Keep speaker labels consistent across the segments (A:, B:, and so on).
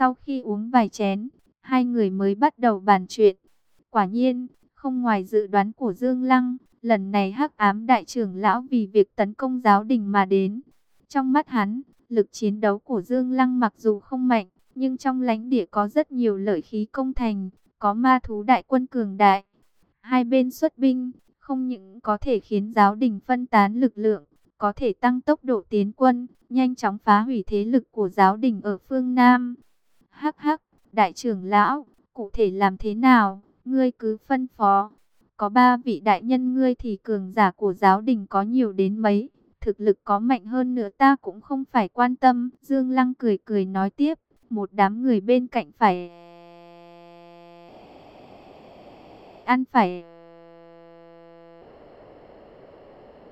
A: Sau khi uống vài chén, hai người mới bắt đầu bàn chuyện. Quả nhiên, không ngoài dự đoán của Dương Lăng, lần này hắc ám đại trưởng lão vì việc tấn công giáo đình mà đến. Trong mắt hắn, lực chiến đấu của Dương Lăng mặc dù không mạnh, nhưng trong lãnh địa có rất nhiều lợi khí công thành, có ma thú đại quân cường đại. Hai bên xuất binh, không những có thể khiến giáo đình phân tán lực lượng, có thể tăng tốc độ tiến quân, nhanh chóng phá hủy thế lực của giáo đình ở phương Nam. Hắc hắc, đại trưởng lão, cụ thể làm thế nào, ngươi cứ phân phó. Có ba vị đại nhân ngươi thì cường giả của giáo đình có nhiều đến mấy, thực lực có mạnh hơn nữa ta cũng không phải quan tâm. Dương Lăng cười cười nói tiếp, một đám người bên cạnh phải ăn phải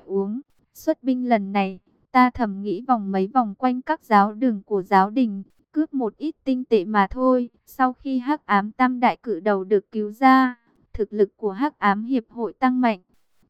A: uống. Xuất binh lần này, ta thầm nghĩ vòng mấy vòng quanh các giáo đường của giáo đình, cướp một ít tinh tệ mà thôi. Sau khi hắc ám tam đại cử đầu được cứu ra, thực lực của hắc ám hiệp hội tăng mạnh.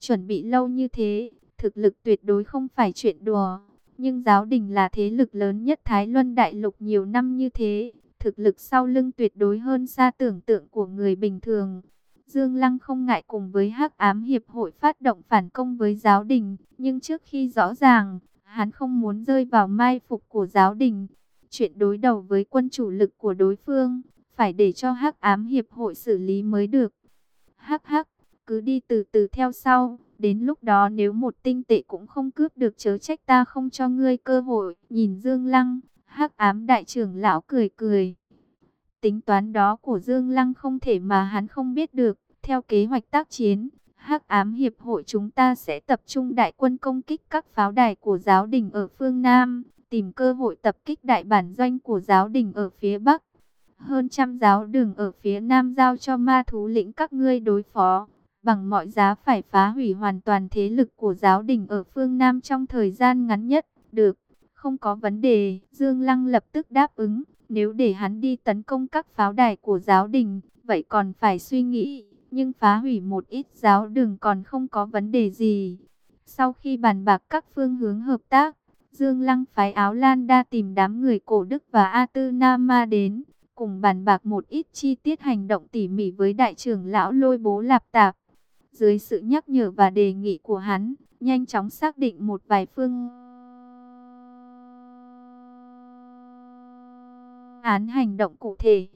A: Chuẩn bị lâu như thế, thực lực tuyệt đối không phải chuyện đùa. Nhưng giáo đình là thế lực lớn nhất Thái Luân Đại Lục nhiều năm như thế, thực lực sau lưng tuyệt đối hơn xa tưởng tượng của người bình thường. Dương Lăng không ngại cùng với hắc ám hiệp hội phát động phản công với giáo đình, nhưng trước khi rõ ràng, hắn không muốn rơi vào mai phục của giáo đình. Chuyện đối đầu với quân chủ lực của đối phương, phải để cho hắc ám hiệp hội xử lý mới được. Hắc hắc, cứ đi từ từ theo sau, đến lúc đó nếu một tinh tệ cũng không cướp được chớ trách ta không cho ngươi cơ hội. Nhìn Dương Lăng, hắc ám đại trưởng lão cười cười. Tính toán đó của Dương Lăng không thể mà hắn không biết được. Theo kế hoạch tác chiến, hắc ám hiệp hội chúng ta sẽ tập trung đại quân công kích các pháo đài của giáo đình ở phương Nam, tìm cơ hội tập kích đại bản doanh của giáo đình ở phía Bắc. Hơn trăm giáo đường ở phía Nam giao cho ma thú lĩnh các ngươi đối phó, bằng mọi giá phải phá hủy hoàn toàn thế lực của giáo đình ở phương Nam trong thời gian ngắn nhất. Được, không có vấn đề, Dương Lăng lập tức đáp ứng. Nếu để hắn đi tấn công các pháo đài của giáo đình, vậy còn phải suy nghĩ, nhưng phá hủy một ít giáo đường còn không có vấn đề gì. Sau khi bàn bạc các phương hướng hợp tác, Dương Lăng phái áo Lan đa tìm đám người cổ Đức và A Tư Nam Ma đến, cùng bàn bạc một ít chi tiết hành động tỉ mỉ với đại trưởng lão lôi bố lạp tạp. Dưới sự nhắc nhở và đề nghị của hắn, nhanh chóng xác định một vài phương án hành động cụ thể.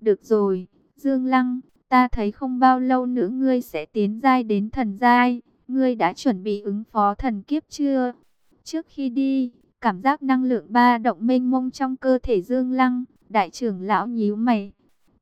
A: Được rồi, Dương Lăng, ta thấy không bao lâu nữa ngươi sẽ tiến giai đến thần giai. Ngươi đã chuẩn bị ứng phó thần kiếp chưa? Trước khi đi, cảm giác năng lượng ba động mênh mông trong cơ thể Dương Lăng, đại trưởng lão nhíu mày.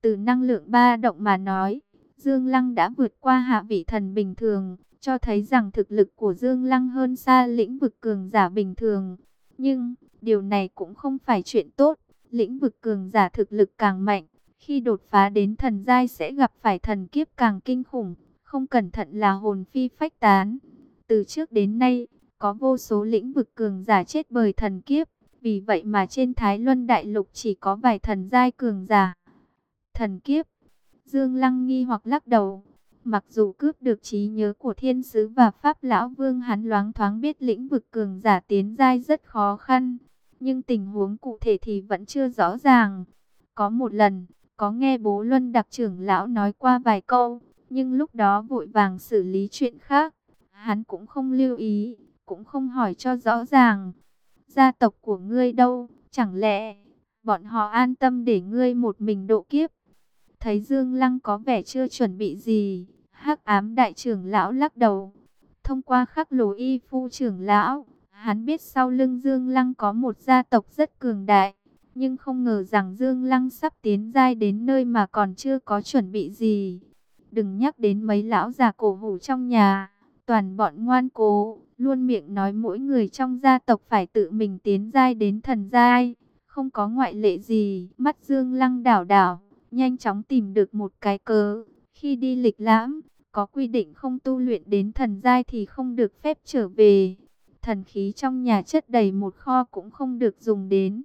A: Từ năng lượng ba động mà nói, Dương Lăng đã vượt qua hạ vị thần bình thường, cho thấy rằng thực lực của Dương Lăng hơn xa lĩnh vực cường giả bình thường. Nhưng, điều này cũng không phải chuyện tốt, lĩnh vực cường giả thực lực càng mạnh, khi đột phá đến thần giai sẽ gặp phải thần kiếp càng kinh khủng, không cẩn thận là hồn phi phách tán. Từ trước đến nay, có vô số lĩnh vực cường giả chết bởi thần kiếp, vì vậy mà trên Thái Luân Đại Lục chỉ có vài thần giai cường giả. Thần kiếp, Dương Lăng nghi hoặc lắc đầu, mặc dù cướp được trí nhớ của thiên sứ và pháp lão vương hắn loáng thoáng biết lĩnh vực cường giả tiến giai rất khó khăn, nhưng tình huống cụ thể thì vẫn chưa rõ ràng. Có một lần, có nghe bố Luân đặc trưởng lão nói qua vài câu, nhưng lúc đó vội vàng xử lý chuyện khác. Hắn cũng không lưu ý, cũng không hỏi cho rõ ràng. Gia tộc của ngươi đâu, chẳng lẽ bọn họ an tâm để ngươi một mình độ kiếp? Thấy Dương Lăng có vẻ chưa chuẩn bị gì, hắc ám đại trưởng lão lắc đầu. Thông qua khắc lồ y phu trưởng lão, hắn biết sau lưng Dương Lăng có một gia tộc rất cường đại nhưng không ngờ rằng Dương Lăng sắp tiến giai đến nơi mà còn chưa có chuẩn bị gì. Đừng nhắc đến mấy lão già cổ hủ trong nhà, toàn bọn ngoan cố, luôn miệng nói mỗi người trong gia tộc phải tự mình tiến giai đến thần giai, không có ngoại lệ gì. Mắt Dương Lăng đảo đảo, nhanh chóng tìm được một cái cớ, khi đi lịch lãm, có quy định không tu luyện đến thần giai thì không được phép trở về. Thần khí trong nhà chất đầy một kho cũng không được dùng đến.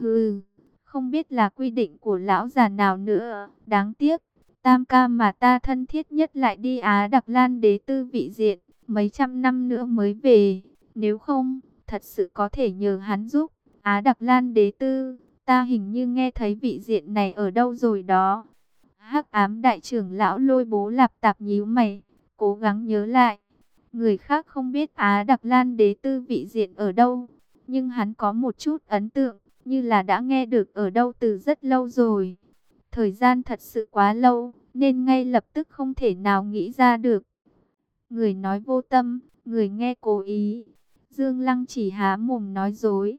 A: Hừ, không biết là quy định của lão già nào nữa, đáng tiếc. Tam ca mà ta thân thiết nhất lại đi Á Đặc Lan đế tư vị diện, mấy trăm năm nữa mới về. Nếu không, thật sự có thể nhờ hắn giúp. Á Đặc Lan đế tư, Ta hình như nghe thấy vị diện này ở đâu rồi đó. hắc ám đại trưởng lão lôi bố lạp tạp nhíu mày, cố gắng nhớ lại. Người khác không biết Á Đặc Lan đế tư vị diện ở đâu, nhưng hắn có một chút ấn tượng, như là đã nghe được ở đâu từ rất lâu rồi. Thời gian thật sự quá lâu, nên ngay lập tức không thể nào nghĩ ra được. Người nói vô tâm, người nghe cố ý. Dương Lăng chỉ há mồm nói dối.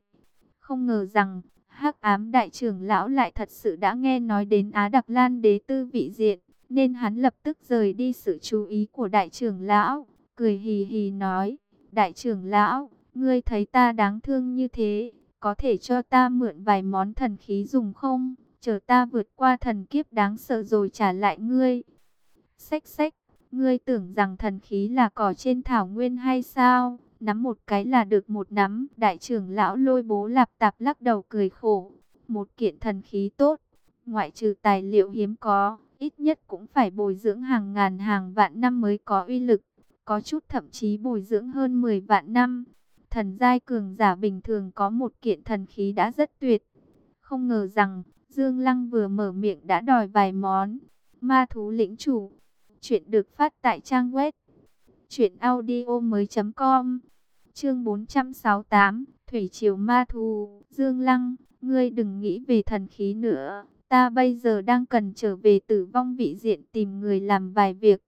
A: Không ngờ rằng, hắc ám đại trưởng lão lại thật sự đã nghe nói đến Á Đặc Lan đế tư vị diện, nên hắn lập tức rời đi sự chú ý của đại trưởng lão, cười hì hì nói, đại trưởng lão, ngươi thấy ta đáng thương như thế, có thể cho ta mượn vài món thần khí dùng không? Chờ ta vượt qua thần kiếp đáng sợ rồi trả lại ngươi. Xách xách, ngươi tưởng rằng thần khí là cỏ trên thảo nguyên hay sao? Nắm một cái là được một nắm. Đại trưởng lão lôi bố lạp tạp lắc đầu cười khổ. Một kiện thần khí tốt, ngoại trừ tài liệu hiếm có, ít nhất cũng phải bồi dưỡng hàng ngàn hàng vạn năm mới có uy lực. Có chút thậm chí bồi dưỡng hơn 10 vạn năm. Thần giai cường giả bình thường có một kiện thần khí đã rất tuyệt. Không ngờ rằng, Dương Lăng vừa mở miệng đã đòi vài món. Ma thú lĩnh chủ. Chuyện được phát tại trang web. Chuyện audio mới com. Chương 468. Thủy triều ma thù, Dương Lăng, ngươi đừng nghĩ về thần khí nữa. Ta bây giờ đang cần trở về tử vong vị diện tìm người làm vài việc.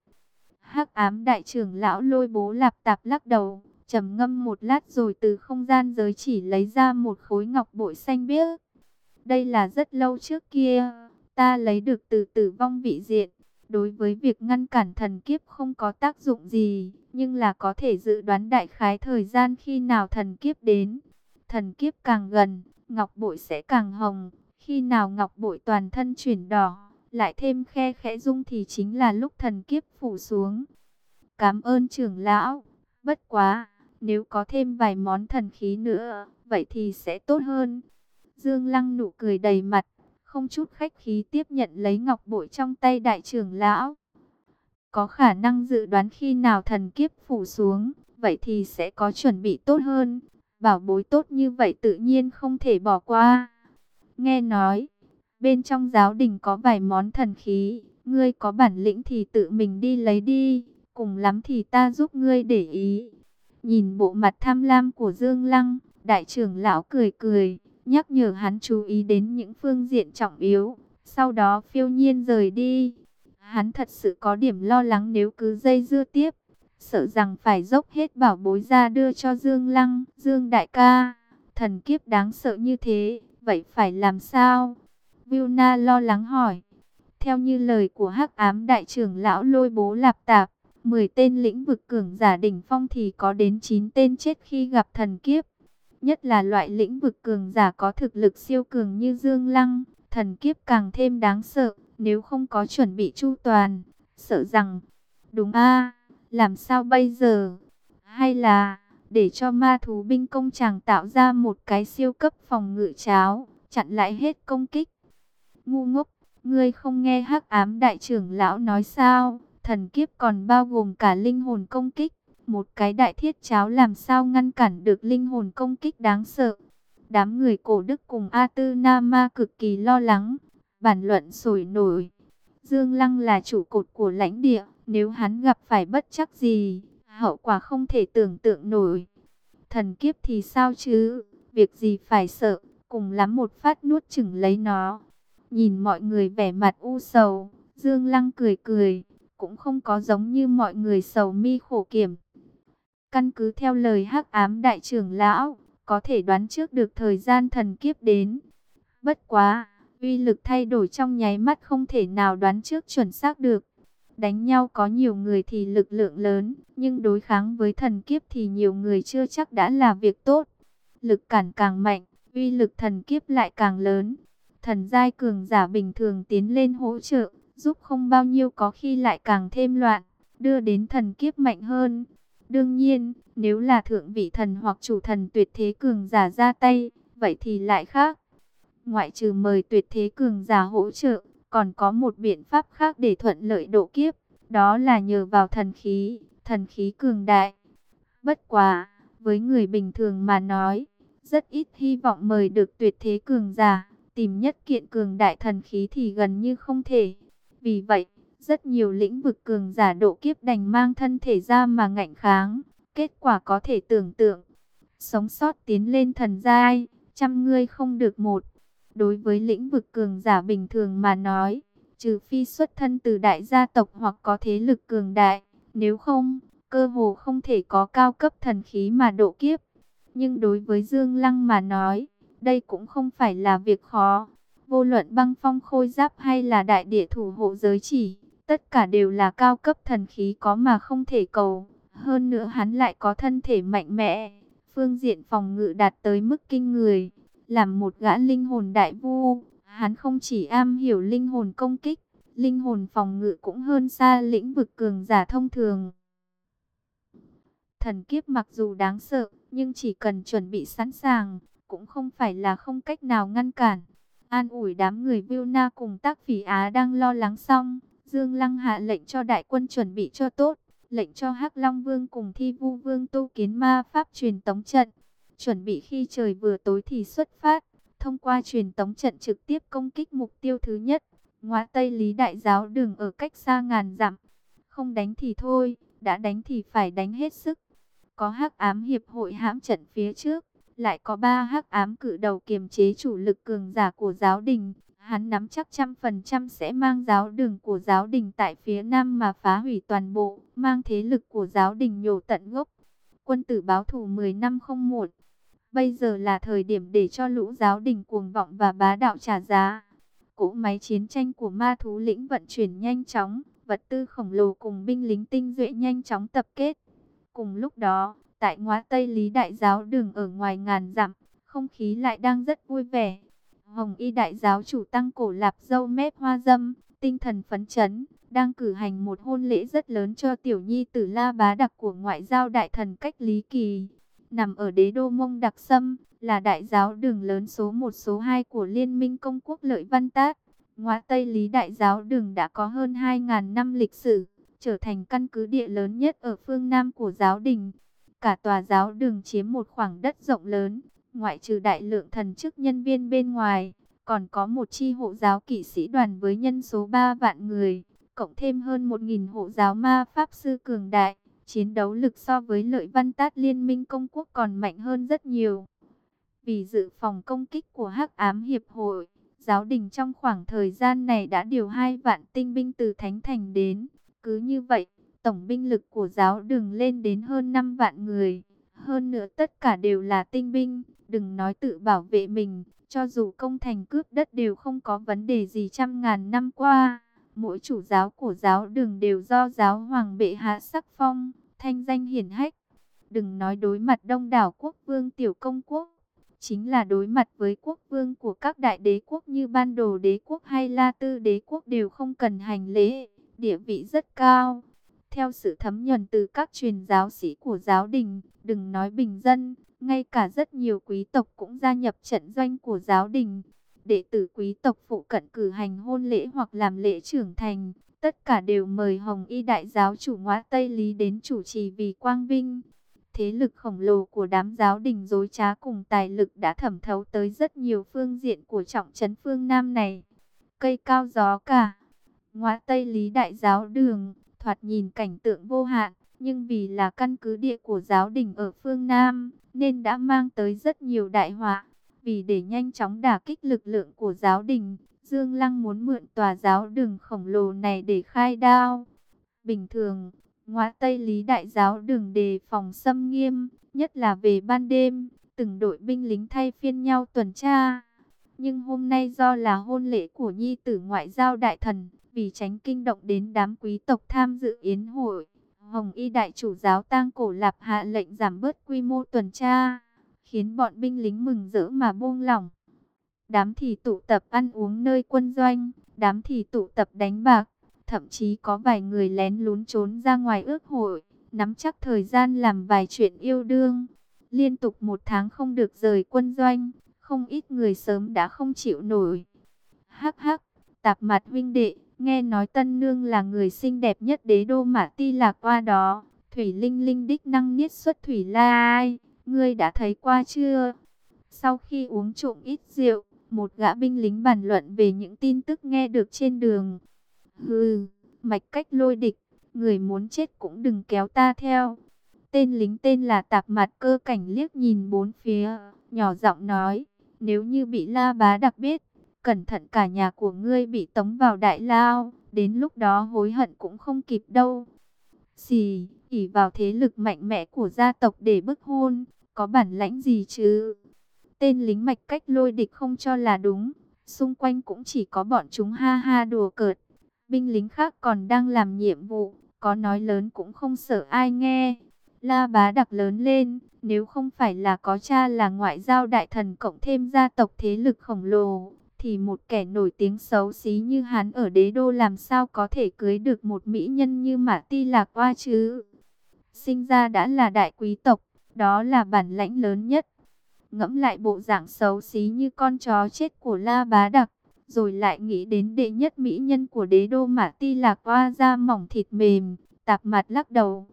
A: hắc ám đại trưởng lão lôi bố lạp tạp lắc đầu trầm ngâm một lát rồi từ không gian giới chỉ lấy ra một khối ngọc bội xanh biếc. Đây là rất lâu trước kia, ta lấy được từ tử vong vị diện. Đối với việc ngăn cản thần kiếp không có tác dụng gì, nhưng là có thể dự đoán đại khái thời gian khi nào thần kiếp đến. Thần kiếp càng gần, ngọc bội sẽ càng hồng, khi nào ngọc bội toàn thân chuyển đỏ, lại thêm khe khẽ rung thì chính là lúc thần kiếp phủ xuống. Cảm ơn trưởng lão, bất quá, nếu có thêm vài món thần khí nữa, vậy thì sẽ tốt hơn. Dương Lăng nụ cười đầy mặt, không chút khách khí tiếp nhận lấy ngọc bội trong tay đại trưởng lão. Có khả năng dự đoán khi nào thần kiếp phủ xuống, vậy thì sẽ có chuẩn bị tốt hơn. Bảo bối tốt như vậy tự nhiên không thể bỏ qua. Nghe nói, bên trong giáo đình có vài món thần khí, ngươi có bản lĩnh thì tự mình đi lấy đi, cùng lắm thì ta giúp ngươi để ý. Nhìn bộ mặt tham lam của Dương Lăng, đại trưởng lão cười cười, nhắc nhở hắn chú ý đến những phương diện trọng yếu. Sau đó phiêu nhiên rời đi. Hắn thật sự có điểm lo lắng nếu cứ dây dưa tiếp. Sợ rằng phải dốc hết bảo bối ra đưa cho Dương Lăng, Dương Đại ca. Thần kiếp đáng sợ như thế, vậy phải làm sao? Vilna lo lắng hỏi. Theo như lời của hắc ám đại trưởng lão lôi bố lạp tạp, 10 tên lĩnh vực cường giả đỉnh phong thì có đến 9 tên chết khi gặp thần kiếp. Nhất là loại lĩnh vực cường giả có thực lực siêu cường như Dương Lăng, thần kiếp càng thêm đáng sợ, nếu không có chuẩn bị chu toàn, sợ rằng, đúng a làm sao bây giờ? Hay là, để cho ma thú binh công chàng tạo ra một cái siêu cấp phòng ngự cháo, chặn lại hết công kích? Ngu ngốc, ngươi không nghe hắc ám đại trưởng lão nói sao? Thần kiếp còn bao gồm cả linh hồn công kích. Một cái đại thiết cháo làm sao ngăn cản được linh hồn công kích đáng sợ. Đám người cổ đức cùng A Tư Na Ma cực kỳ lo lắng. Bản luận sổi nổi. Dương Lăng là chủ cột của lãnh địa. Nếu hắn gặp phải bất chắc gì, hậu quả không thể tưởng tượng nổi. Thần kiếp thì sao chứ? Việc gì phải sợ, cùng lắm một phát nuốt chừng lấy nó. Nhìn mọi người vẻ mặt u sầu, Dương Lăng cười cười cũng không có giống như mọi người sầu mi khổ kiểm. Căn cứ theo lời hắc ám đại trưởng lão, có thể đoán trước được thời gian thần kiếp đến. Bất quá, uy lực thay đổi trong nháy mắt không thể nào đoán trước chuẩn xác được. Đánh nhau có nhiều người thì lực lượng lớn, nhưng đối kháng với thần kiếp thì nhiều người chưa chắc đã là việc tốt. Lực cản càng mạnh, uy lực thần kiếp lại càng lớn. Thần giai cường giả bình thường tiến lên hỗ trợ, giúp không bao nhiêu có khi lại càng thêm loạn, đưa đến thần kiếp mạnh hơn. Đương nhiên, nếu là thượng vị thần hoặc chủ thần tuyệt thế cường giả ra tay, vậy thì lại khác. Ngoại trừ mời tuyệt thế cường giả hỗ trợ, còn có một biện pháp khác để thuận lợi độ kiếp, đó là nhờ vào thần khí, thần khí cường đại. Bất quá, với người bình thường mà nói, rất ít hy vọng mời được tuyệt thế cường giả, tìm nhất kiện cường đại thần khí thì gần như không thể. Vì vậy, rất nhiều lĩnh vực cường giả độ kiếp đành mang thân thể ra mà ngạnh kháng. Kết quả có thể tưởng tượng. Sống sót tiến lên thần giai, trăm người không được một. Đối với lĩnh vực cường giả bình thường mà nói, trừ phi xuất thân từ đại gia tộc hoặc có thế lực cường đại, nếu không, cơ hồ không thể có cao cấp thần khí mà độ kiếp. Nhưng đối với Dương Lăng mà nói, đây cũng không phải là việc khó. Vô luận băng phong khôi giáp hay là đại địa thủ hộ giới chỉ, tất cả đều là cao cấp thần khí có mà không thể cầu. Hơn nữa hắn lại có thân thể mạnh mẽ, phương diện phòng ngự đạt tới mức kinh người. Làm một gã linh hồn đại vu, hắn không chỉ am hiểu linh hồn công kích, linh hồn phòng ngự cũng hơn xa lĩnh vực cường giả thông thường. Thần kiếp mặc dù đáng sợ, nhưng chỉ cần chuẩn bị sẵn sàng, cũng không phải là không cách nào ngăn cản. An ủi đám người Vilna cùng tác phỉ Á đang lo lắng xong, Dương Lăng hạ lệnh cho đại quân chuẩn bị cho tốt, lệnh cho hắc Long Vương cùng Thi Vu Vương tu kiến ma pháp truyền tống trận, chuẩn bị khi trời vừa tối thì xuất phát, thông qua truyền tống trận trực tiếp công kích mục tiêu thứ nhất, ngoa Tây Lý Đại Giáo đường ở cách xa ngàn dặm, không đánh thì thôi, đã đánh thì phải đánh hết sức. Có hắc ám hiệp hội hãm trận phía trước, lại có ba hắc ám cự đầu kiềm chế chủ lực cường giả của giáo đình. Hắn nắm chắc trăm phần trăm sẽ mang giáo đường của giáo đình tại phía nam mà phá hủy toàn bộ, mang thế lực của giáo đình nhổ tận gốc. Quân tử báo thù 10 năm không một. Bây giờ là thời điểm để cho lũ giáo đình cuồng vọng và bá đạo trả giá. Cỗ máy chiến tranh của ma thú lĩnh vận chuyển nhanh chóng, vật tư khổng lồ cùng binh lính tinh duệ nhanh chóng tập kết. Cùng lúc đó, tại ngoá Tây Lý Đại Giáo đường ở ngoài ngàn dặm, không khí lại đang rất vui vẻ. Hồng Y Đại Giáo chủ tăng cổ lạp dâu mép hoa dâm, tinh thần phấn chấn, đang cử hành một hôn lễ rất lớn cho tiểu nhi tử La Bá Đặc của ngoại giao đại thần cách Lý Kỳ. Nằm ở đế đô mông đặc sâm, là đại giáo đường lớn số 1 số 2 của Liên minh Công quốc lợi văn tát. Ngoại Tây Lý Đại Giáo đường đã có hơn 2.000 năm lịch sử trở thành căn cứ địa lớn nhất ở phương Nam của giáo đình. Cả tòa giáo đường chiếm một khoảng đất rộng lớn, ngoại trừ đại lượng thần chức nhân viên bên ngoài, còn có một chi hộ giáo kỵ sĩ đoàn với nhân số 3 vạn người, cộng thêm hơn 1.000 hộ giáo ma pháp sư cường đại. Chiến đấu lực so với lợi văn tát liên minh công quốc còn mạnh hơn rất nhiều. Vì dự phòng công kích của hắc ám hiệp hội, giáo đình trong khoảng thời gian này đã điều hai vạn tinh binh từ Thánh Thành đến. Cứ như vậy, tổng binh lực của giáo đường lên đến hơn 5 vạn người. Hơn nữa tất cả đều là tinh binh, đừng nói tự bảo vệ mình, cho dù công thành cướp đất đều không có vấn đề gì trăm ngàn năm qua. Mỗi chủ giáo của giáo đường đều do giáo hoàng bệ hạ sắc phong, thanh danh hiển hách. Đừng nói đối mặt đông đảo quốc vương tiểu công quốc, chính là đối mặt với quốc vương của các đại đế quốc như Ban Đồ đế quốc hay La Tư đế quốc đều không cần hành lễ địa vị rất cao. Theo sự thấm nhuần từ các truyền giáo sĩ của giáo đình, đừng nói bình dân, ngay cả rất nhiều quý tộc cũng gia nhập trận doanh của giáo đình. Đệ tử quý tộc phụ cận cử hành hôn lễ hoặc làm lễ trưởng thành, tất cả đều mời Hồng Y Đại giáo chủ ngoã Tây Lý đến chủ trì vì quang vinh. Thế lực khổng lồ của đám giáo đình dối trá cùng tài lực đã thẩm thấu tới rất nhiều phương diện của trọng trấn phương Nam này. Cây cao gió cả ngoã Tây Lý Đại Giáo Đường, thoạt nhìn cảnh tượng vô hạn, nhưng vì là căn cứ địa của giáo đình ở phương Nam, nên đã mang tới rất nhiều đại họa. Vì để nhanh chóng đả kích lực lượng của giáo đình, Dương Lăng muốn mượn tòa giáo đường khổng lồ này để khai đao. Bình thường, ngoại Tây Lý Đại Giáo đường đề phòng xâm nghiêm, nhất là về ban đêm, từng đội binh lính thay phiên nhau tuần tra. Nhưng hôm nay do là hôn lễ của nhi tử ngoại giao đại thần, vì tránh kinh động đến đám quý tộc tham dự yến hội, Hồng Y đại chủ giáo tang cổ lạp hạ lệnh giảm bớt quy mô tuần tra, khiến bọn binh lính mừng rỡ mà buông lỏng. Đám thì tụ tập ăn uống nơi quân doanh, đám thì tụ tập đánh bạc, thậm chí có vài người lén lún trốn ra ngoài ước hội, nắm chắc thời gian làm vài chuyện yêu đương. Liên tục một tháng không được rời quân doanh, không ít người sớm đã không chịu nổi. Hắc hắc, tạp mặt huynh đệ, Nghe nói tân nương là người xinh đẹp nhất đế đô mã ti lạc qua đó. Thủy Linh Linh đích năng niết xuất Thủy La ai, ngươi đã thấy qua chưa? Sau khi uống trộm ít rượu, Một gã binh lính bàn luận về những tin tức nghe được trên đường. Hừ, mạch cách lôi địch, người muốn chết cũng đừng kéo ta theo. Tên lính tên là Tạp Mặt Cơ Cảnh liếc nhìn bốn phía, nhỏ giọng nói, nếu như bị La Bá đặc biết, cẩn thận cả nhà của ngươi bị tống vào đại lao, đến lúc đó hối hận cũng không kịp đâu. Xì, ỉ vào thế lực mạnh mẽ của gia tộc để bức hôn, có bản lãnh gì chứ? Tên lính mạch cách lôi địch không cho là đúng, xung quanh cũng chỉ có bọn chúng ha ha đùa cợt. Binh lính khác còn đang làm nhiệm vụ, có nói lớn cũng không sợ ai nghe. La bá đặc lớn lên, nếu không phải là có cha là ngoại giao đại thần cộng thêm gia tộc thế lực khổng lồ, thì một kẻ nổi tiếng xấu xí như hắn ở đế đô làm sao có thể cưới được một mỹ nhân như Mã Ti Lạc Hoa chứ? Sinh ra đã là đại quý tộc, đó là bản lãnh lớn nhất. Ngẫm lại bộ dạng xấu xí như con chó chết của La Bá Đặc, rồi lại nghĩ đến đệ nhất mỹ nhân của đế đô Mã Ti Lạc Hoa da mỏng thịt mềm, tạp mặt lắc đầu.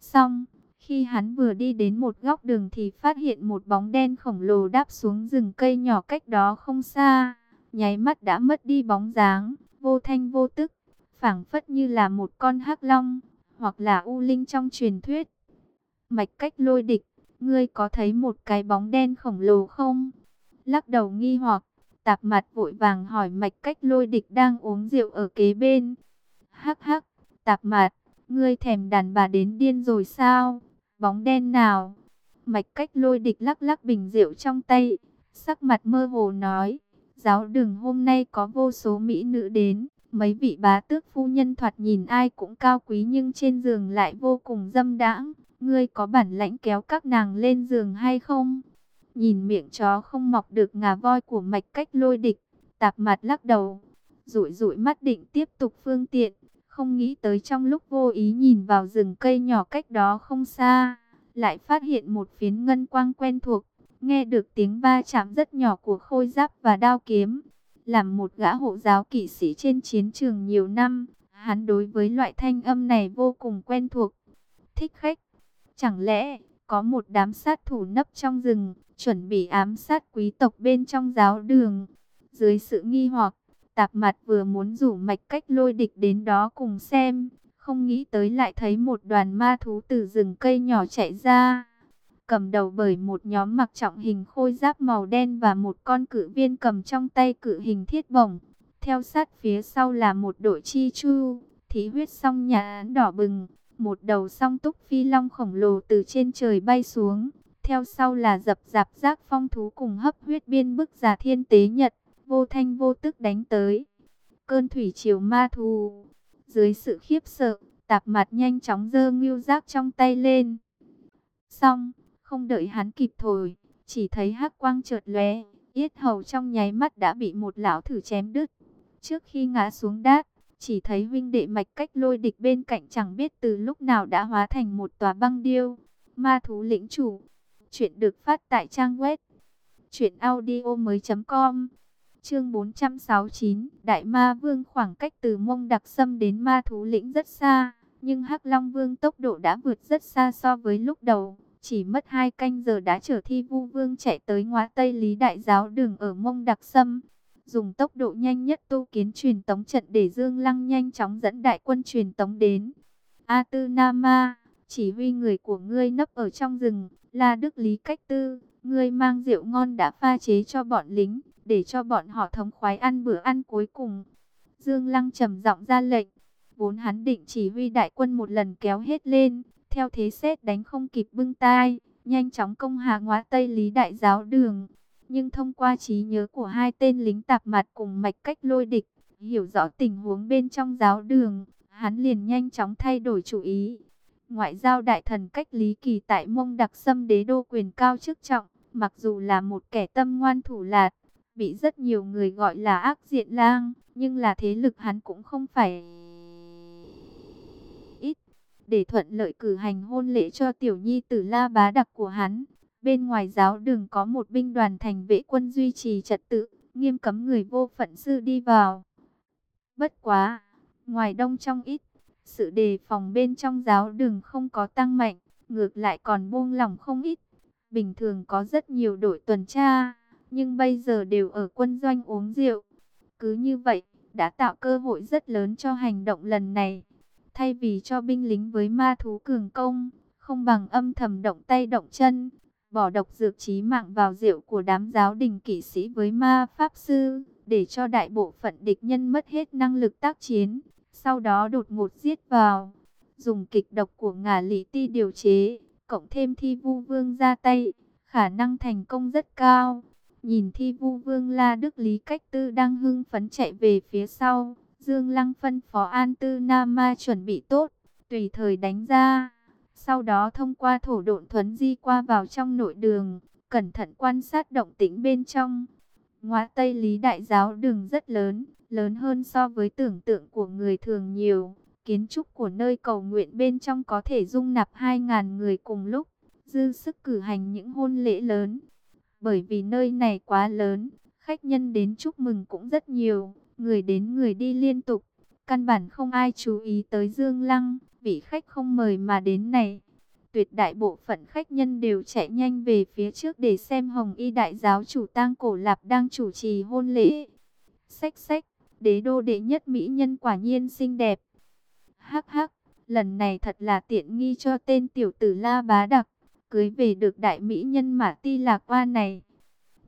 A: Xong, khi hắn vừa đi đến một góc đường thì phát hiện một bóng đen khổng lồ đáp xuống rừng cây nhỏ cách đó không xa nháy mắt đã mất đi bóng dáng, vô thanh vô tức, phảng phất như là một con hắc long, hoặc là u linh trong truyền thuyết. Mạch cách lôi địch, ngươi có thấy một cái bóng đen khổng lồ không? Lắc đầu nghi hoặc, tạp mặt vội vàng hỏi mạch cách lôi địch đang uống rượu ở kế bên. Hắc hắc, tạp mặt, ngươi thèm đàn bà đến điên rồi sao? Bóng đen nào? Mạch cách lôi địch lắc lắc bình rượu trong tay, sắc mặt mơ hồ nói, Giáo đường hôm nay có vô số mỹ nữ đến, mấy vị bá tước phu nhân thoạt nhìn ai cũng cao quý nhưng trên giường lại vô cùng dâm đãng. Ngươi có bản lãnh kéo các nàng lên giường hay không? Nhìn miệng chó không mọc được ngà voi của mạch cách lôi địch, tạp mặt lắc đầu, rụi rụi mắt định tiếp tục phương tiện, không nghĩ tới trong lúc vô ý nhìn vào rừng cây nhỏ cách đó không xa, lại phát hiện một phiến ngân quang quen thuộc. Nghe được tiếng va chạm rất nhỏ của khôi giáp và đao kiếm. Làm một gã hộ giáo kỵ sĩ trên chiến trường nhiều năm, hắn đối với loại thanh âm này vô cùng quen thuộc. Thích khách. Chẳng lẽ có một đám sát thủ nấp trong rừng, chuẩn bị ám sát quý tộc bên trong giáo đường? Dưới sự nghi hoặc, tạp mặt vừa muốn rủ mạch cách lôi địch đến đó cùng xem, không nghĩ tới lại thấy một đoàn ma thú từ rừng cây nhỏ chạy ra cầm đầu bởi một nhóm mặc trọng hình khôi giáp màu đen và một con cự viên cầm trong tay cự hình thiết bổng. Theo sát phía sau là một đội chi chu, thí huyết song nhà án đỏ bừng, một đầu song túc phi long khổng lồ từ trên trời bay xuống. Theo sau là dập dạp giác phong thú cùng hấp huyết biên bức giả thiên tế nhật, vô thanh vô tức đánh tới. Cơn thủy triều ma thù, dưới sự khiếp sợ, tạp mặt nhanh chóng dơ ngưu giác trong tay lên. Xong, không đợi hắn kịp thổi, chỉ thấy hắc quang chợt lóe, yết hầu trong nháy mắt đã bị một lão thử chém đứt. Trước khi ngã xuống đát, chỉ thấy huynh đệ mạch cách lôi địch bên cạnh chẳng biết từ lúc nào đã hóa thành một tòa băng điêu. Ma thú lĩnh chủ. Chuyện được phát tại trang web truyệnaudiomoi.com. Chương 469, Đại Ma Vương khoảng cách từ Mông Đặc Sâm đến Ma thú lĩnh rất xa, nhưng Hắc Long Vương tốc độ đã vượt rất xa so với lúc đầu. Chỉ mất hai canh giờ đã chở thi vu vương chạy tới ngõ Tây Lý Đại Giáo đường ở mông đặc sâm. Dùng tốc độ nhanh nhất tu kiến truyền tống trận để Dương Lăng nhanh chóng dẫn đại quân truyền tống đến. A Tư Nama, chỉ huy người của ngươi nấp ở trong rừng, là Đức Lý Cách Tư, ngươi mang rượu ngon đã pha chế cho bọn lính, để cho bọn họ thống khoái ăn bữa ăn cuối cùng. Dương Lăng trầm giọng ra lệnh, vốn hắn định chỉ huy đại quân một lần kéo hết lên, theo thế xét đánh không kịp bưng tai, nhanh chóng công hạ ngóa Tây Lý Đại Giáo Đường. Nhưng thông qua trí nhớ của hai tên lính tạp mặt cùng mạch cách lôi địch, hiểu rõ tình huống bên trong giáo đường, hắn liền nhanh chóng thay đổi chủ ý. Ngoại giao đại thần cách Lý Kỳ tại mông đặc xâm đế đô quyền cao chức trọng, mặc dù là một kẻ tâm ngoan thủ lạt, bị rất nhiều người gọi là ác diện lang, nhưng là thế lực hắn cũng không phải để thuận lợi cử hành hôn lễ cho tiểu nhi tử La Bá Đặc của hắn. Bên ngoài giáo đường có một binh đoàn thành vệ quân duy trì trật tự, nghiêm cấm người vô phận sư đi vào. Bất quá, ngoài đông trong ít, sự đề phòng bên trong giáo đường không có tăng mạnh, ngược lại còn buông lỏng không ít. Bình thường có rất nhiều đội tuần tra, nhưng bây giờ đều ở quân doanh uống rượu. Cứ như vậy, đã tạo cơ hội rất lớn cho hành động lần này. Thay vì cho binh lính với ma thú cường công, không bằng âm thầm động tay động chân, bỏ độc dược chí mạng vào rượu của đám giáo đình kỵ sĩ với ma pháp sư, để cho đại bộ phận địch nhân mất hết năng lực tác chiến, sau đó đột ngột giết vào. Dùng kịch độc của ngả lý ti điều chế, cộng thêm thi vu vương ra tay, khả năng thành công rất cao. Nhìn thi vu vương La Đức Lý Cách Tư đang hưng phấn chạy về phía sau, Dương Lăng phân phó An Tư Nam Ma chuẩn bị tốt, tùy thời đánh ra. Sau đó thông qua thổ độn thuấn di qua vào trong nội đường, cẩn thận quan sát động tĩnh bên trong. Ngoại Tây Lý Đại Giáo đường rất lớn, lớn hơn so với tưởng tượng của người thường nhiều. Kiến trúc của nơi cầu nguyện bên trong có thể dung nạp 2.000 người cùng lúc, dư sức cử hành những hôn lễ lớn. Bởi vì nơi này quá lớn, khách nhân đến chúc mừng cũng rất nhiều, người đến người đi liên tục. Căn bản không ai chú ý tới Dương Lăng, vị khách không mời mà đến này. Tuyệt đại bộ phận khách nhân đều chạy nhanh về phía trước để xem Hồng Y Đại Giáo chủ tang cổ lạp đang chủ trì hôn lễ. Xách xách, đế đô đệ nhất mỹ nhân quả nhiên xinh đẹp. Hắc hắc, lần này thật là tiện nghi cho tên tiểu tử La Bá Đặc, cưới về được đại mỹ nhân Mã Ti Lạc Qua này.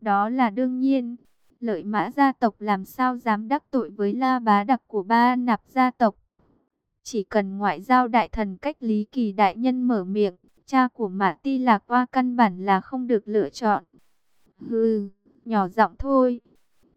A: Đó là đương nhiên, lợi mã gia tộc làm sao dám đắc tội với La Bá Đặc của ba nạp gia tộc. Chỉ cần ngoại giao đại thần cách lý kỳ đại nhân mở miệng, cha của Mã Ti Lạc qua căn bản là không được lựa chọn. Hừ, nhỏ giọng thôi.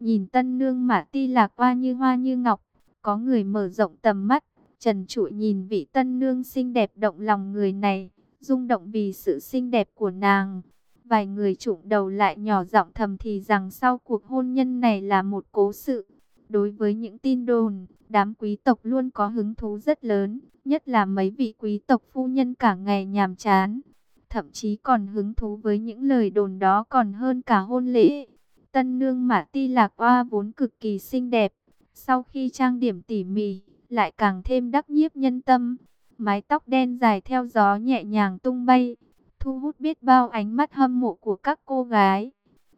A: Nhìn tân nương Mã Ti Lạc qua như hoa như ngọc, có người mở rộng tầm mắt, trần trụi nhìn vị tân nương xinh đẹp động lòng người này, rung động vì sự xinh đẹp của nàng. Vài người trụng đầu lại nhỏ giọng thầm thì rằng sau cuộc hôn nhân này là một cố sự. Đối với những tin đồn, đám quý tộc luôn có hứng thú rất lớn, nhất là mấy vị quý tộc phu nhân cả ngày nhàm chán. Thậm chí còn hứng thú với những lời đồn đó còn hơn cả hôn lễ. Tân nương Mã Ti Lạc Oa vốn cực kỳ xinh đẹp, sau khi trang điểm tỉ mỉ, lại càng thêm đắc nhiếp nhân tâm. Mái tóc đen dài theo gió nhẹ nhàng tung bay, thu hút biết bao ánh mắt hâm mộ của các cô gái.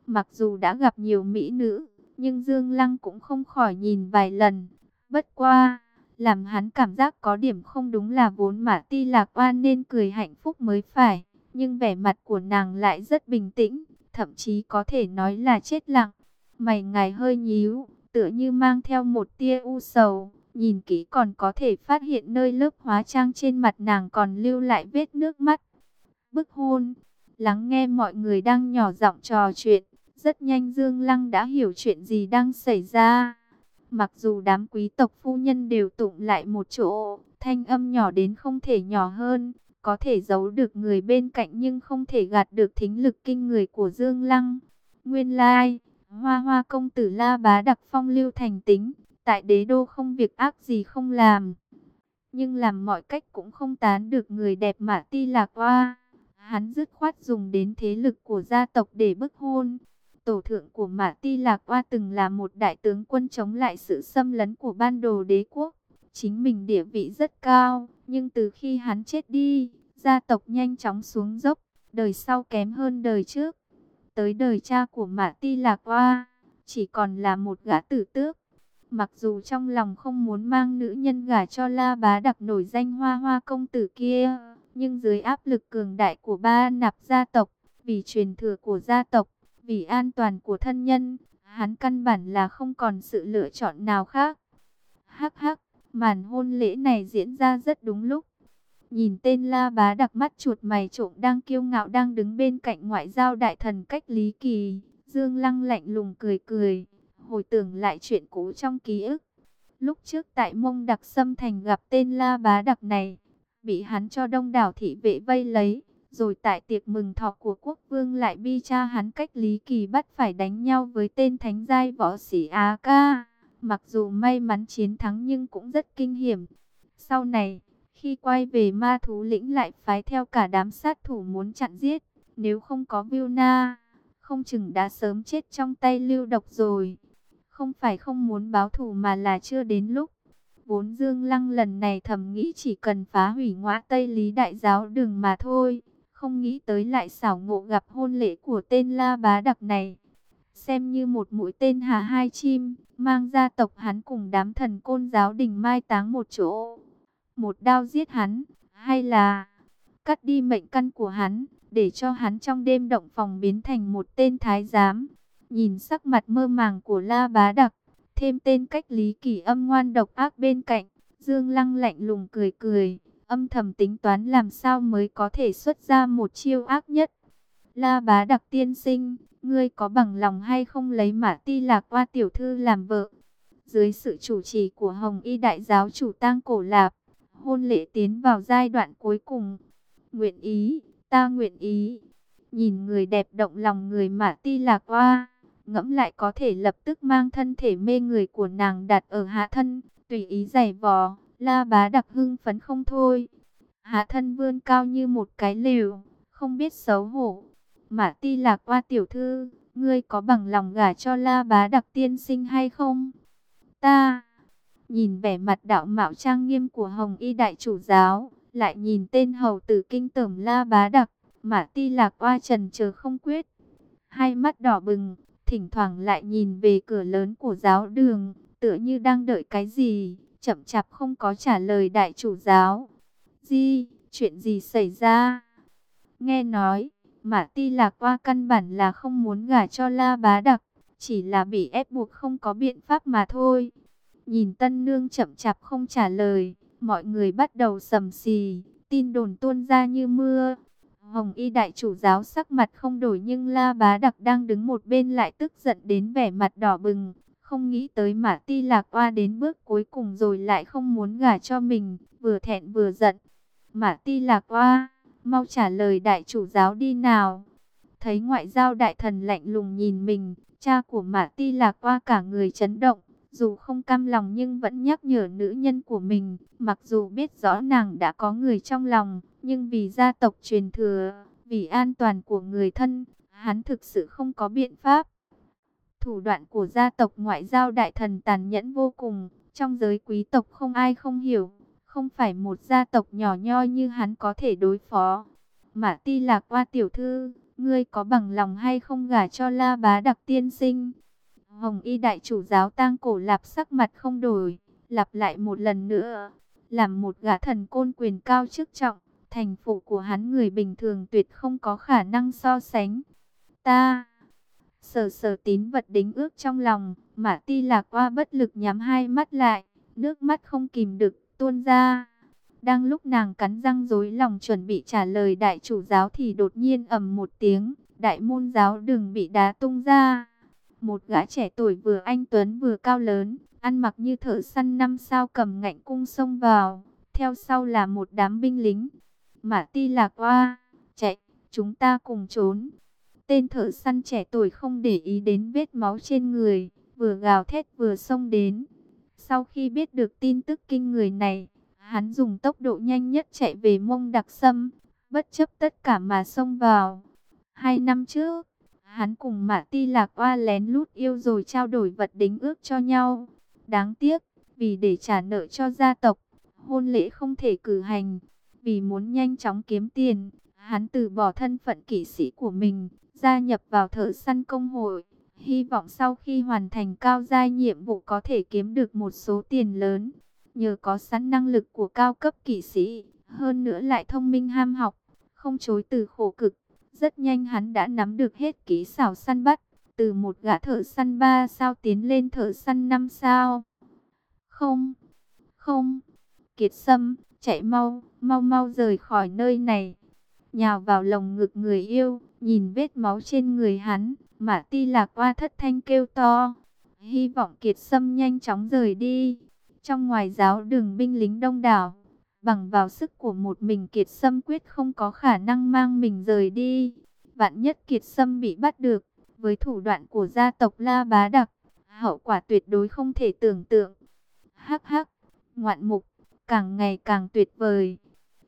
A: Mặc dù đã gặp nhiều mỹ nữ, nhưng Dương Lăng cũng không khỏi nhìn vài lần. Bất qua, làm hắn cảm giác có điểm không đúng là vốn Mã Ti Lạc Oan nên cười hạnh phúc mới phải. Nhưng vẻ mặt của nàng lại rất bình tĩnh, thậm chí có thể nói là chết lặng. Mày ngài hơi nhíu, tựa như mang theo một tia u sầu. Nhìn kỹ còn có thể phát hiện nơi lớp hóa trang trên mặt nàng còn lưu lại vết nước mắt. Bức hôn, lắng nghe mọi người đang nhỏ giọng trò chuyện. Rất nhanh Dương Lăng đã hiểu chuyện gì đang xảy ra. Mặc dù đám quý tộc phu nhân đều tụng lại một chỗ, thanh âm nhỏ đến không thể nhỏ hơn, có thể giấu được người bên cạnh nhưng không thể gạt được thính lực kinh người của Dương Lăng. Nguyên lai, hoa hoa công tử La Bá đặc phong lưu thành tính, tại đế đô không việc ác gì không làm. Nhưng làm mọi cách cũng không tán được người đẹp mà ti lạc hoa. Hắn dứt khoát dùng đến thế lực của gia tộc để bức hôn. Tổ thượng của Mã Ti Lạc Oa từng là một đại tướng quân chống lại sự xâm lấn của ban đồ đế quốc. Chính mình địa vị rất cao, nhưng từ khi hắn chết đi, gia tộc nhanh chóng xuống dốc, đời sau kém hơn đời trước. Tới đời cha của Mã Ti Lạc Oa, chỉ còn là một gã tử tước. Mặc dù trong lòng không muốn mang nữ nhân gả cho La Bá đặc nổi danh hoa hoa công tử kia, nhưng dưới áp lực cường đại của ba nạp gia tộc, vì truyền thừa của gia tộc, vì an toàn của thân nhân, hắn căn bản là không còn sự lựa chọn nào khác. Hắc hắc, màn hôn lễ này diễn ra rất đúng lúc. Nhìn tên La Bá đặc mắt chuột mày trộm đang kiêu ngạo đang đứng bên cạnh ngoại giao đại thần cách Lý Kỳ, Dương Lăng lạnh lùng cười cười hồi tưởng lại chuyện cũ trong ký ức. Lúc trước tại mông đặc xâm thành gặp tên La Bá Đặc này, bị hắn cho đông đảo thị vệ vây lấy, rồi tại tiệc mừng thọ của quốc vương lại bi cha hắn cách lý kỳ bắt phải đánh nhau với tên thánh giai võ sĩ Á Ca. Mặc dù may mắn chiến thắng nhưng cũng rất kinh hiểm. Sau này, khi quay về ma thú lĩnh lại phái theo cả đám sát thủ muốn chặn giết, nếu không có Vilna, không chừng đã sớm chết trong tay lưu độc rồi. Không phải không muốn báo thù mà là chưa đến lúc. Vốn Dương Lăng lần này thầm nghĩ chỉ cần phá hủy ngõa Tây Lý Đại Giáo đường mà thôi. Không nghĩ tới lại xảo ngộ gặp hôn lễ của tên La Bá Đặc này. xem như một mũi tên hạ hai chim, mang gia tộc hắn cùng đám thần côn giáo đình mai táng một chỗ. Một đao giết hắn, hay là cắt đi mệnh căn của hắn, để cho hắn trong đêm động phòng biến thành một tên thái giám. Nhìn sắc mặt mơ màng của La Bá Đặc, thêm tên cách lý kỳ âm ngoan độc ác bên cạnh, Dương Lăng lạnh lùng cười cười, âm thầm tính toán làm sao mới có thể xuất ra một chiêu ác nhất. La Bá Đặc tiên sinh, ngươi có bằng lòng hay không lấy Mã Ti Lạc qua tiểu thư làm vợ? Dưới sự chủ trì của Hồng Y Đại giáo chủ Tang Cổ Lạp, hôn lễ tiến vào giai đoạn cuối cùng. Nguyện ý, ta nguyện ý. Nhìn người đẹp động lòng người Mã Ti Lạc qua, ngẫm lại có thể lập tức mang thân thể mê người của nàng đặt ở hạ thân, tùy ý giày vò, la bá đặc hưng phấn không thôi. Hạ thân vươn cao như một cái lều, không biết xấu hổ. Mã ti lạc qua tiểu thư, ngươi có bằng lòng gả cho la bá đặc tiên sinh hay không? Ta, nhìn vẻ mặt đạo mạo trang nghiêm của hồng y đại chủ giáo, lại nhìn tên hầu tử kinh tởm la bá đặc, mã ti lạc qua trần chờ không quyết. Hai mắt đỏ bừng, thỉnh thoảng lại nhìn về cửa lớn của giáo đường, tựa như đang đợi cái gì, chậm chạp không có trả lời đại chủ giáo. Di, chuyện gì xảy ra? Nghe nói, Mã Ti Lạc qua căn bản là không muốn gả cho La Bá Đặc, chỉ là bị ép buộc không có biện pháp mà thôi. Nhìn Tân Nương chậm chạp không trả lời, mọi người bắt đầu sầm xì, tin đồn tuôn ra như mưa. Hồng y đại chủ giáo sắc mặt không đổi nhưng La Bá Đặc đang đứng một bên lại tức giận đến vẻ mặt đỏ bừng. Không nghĩ tới Mã Ti Lạc Oa đến bước cuối cùng rồi lại không muốn gả cho mình, vừa thẹn vừa giận. Mã Ti Lạc Oa, mau trả lời đại chủ giáo đi nào. Thấy ngoại giao đại thần lạnh lùng nhìn mình, cha của Mã Ti Lạc Oa cả người chấn động. Dù không cam lòng nhưng vẫn nhắc nhở nữ nhân của mình, mặc dù biết rõ nàng đã có người trong lòng, nhưng vì gia tộc truyền thừa, vì an toàn của người thân, hắn thực sự không có biện pháp. Thủ đoạn của gia tộc ngoại giao đại thần tàn nhẫn vô cùng, trong giới quý tộc không ai không hiểu, không phải một gia tộc nhỏ nhoi như hắn có thể đối phó. Mã ti lạc qua tiểu thư, ngươi có bằng lòng hay không gả cho la bá đặc tiên sinh? Hồng y đại chủ giáo tang cổ lạp sắc mặt không đổi, lặp lại một lần nữa, làm một gã thần côn quyền cao chức trọng, thành phụ của hắn người bình thường tuyệt không có khả năng so sánh. Ta, sờ sờ tín vật đính ước trong lòng, mã ti lạc qua bất lực nhắm hai mắt lại, nước mắt không kìm được, tuôn ra. Đang lúc nàng cắn răng dối lòng chuẩn bị trả lời đại chủ giáo thì đột nhiên ầm một tiếng, đại môn giáo đừng bị đá tung ra. Một gã trẻ tuổi vừa anh tuấn vừa cao lớn, ăn mặc như thợ săn năm sao cầm ngạnh cung xông vào. Theo sau là một đám binh lính. Mã ti lạc oa, chạy, chúng ta cùng trốn. Tên thợ săn trẻ tuổi không để ý đến vết máu trên người, vừa gào thét vừa xông đến. Sau khi biết được tin tức kinh người này, hắn dùng tốc độ nhanh nhất chạy về mông đặc sâm, bất chấp tất cả mà xông vào. Hai năm trước, Hắn cùng Mã Ti Lạc Oa lén lút yêu rồi trao đổi vật đính ước cho nhau. Đáng tiếc, vì để trả nợ cho gia tộc, hôn lễ không thể cử hành. Vì muốn nhanh chóng kiếm tiền, hắn từ bỏ thân phận kỵ sĩ của mình, gia nhập vào thợ săn công hội. Hy vọng sau khi hoàn thành cao giai nhiệm vụ có thể kiếm được một số tiền lớn. Nhờ có sẵn năng lực của cao cấp kỵ sĩ, hơn nữa lại thông minh ham học, không chối từ khổ cực rất nhanh hắn đã nắm được hết kỹ xảo săn bắt, từ một gã thợ săn ba sao tiến lên thợ săn năm sao. Không, không, kiệt sâm, chạy mau, mau mau rời khỏi nơi này. Nhào vào lồng ngực người yêu, nhìn vết máu trên người hắn, mà ti lạc qua thất thanh kêu to. Hy vọng kiệt sâm nhanh chóng rời đi. Trong ngoài giáo đường binh lính đông đảo, Bằng vào sức của một mình Kiệt Sâm quyết không có khả năng mang mình rời đi. Vạn nhất Kiệt Sâm bị bắt được, với thủ đoạn của gia tộc La Bá Đặc, hậu quả tuyệt đối không thể tưởng tượng. Hắc hắc, ngoạn mục, càng ngày càng tuyệt vời.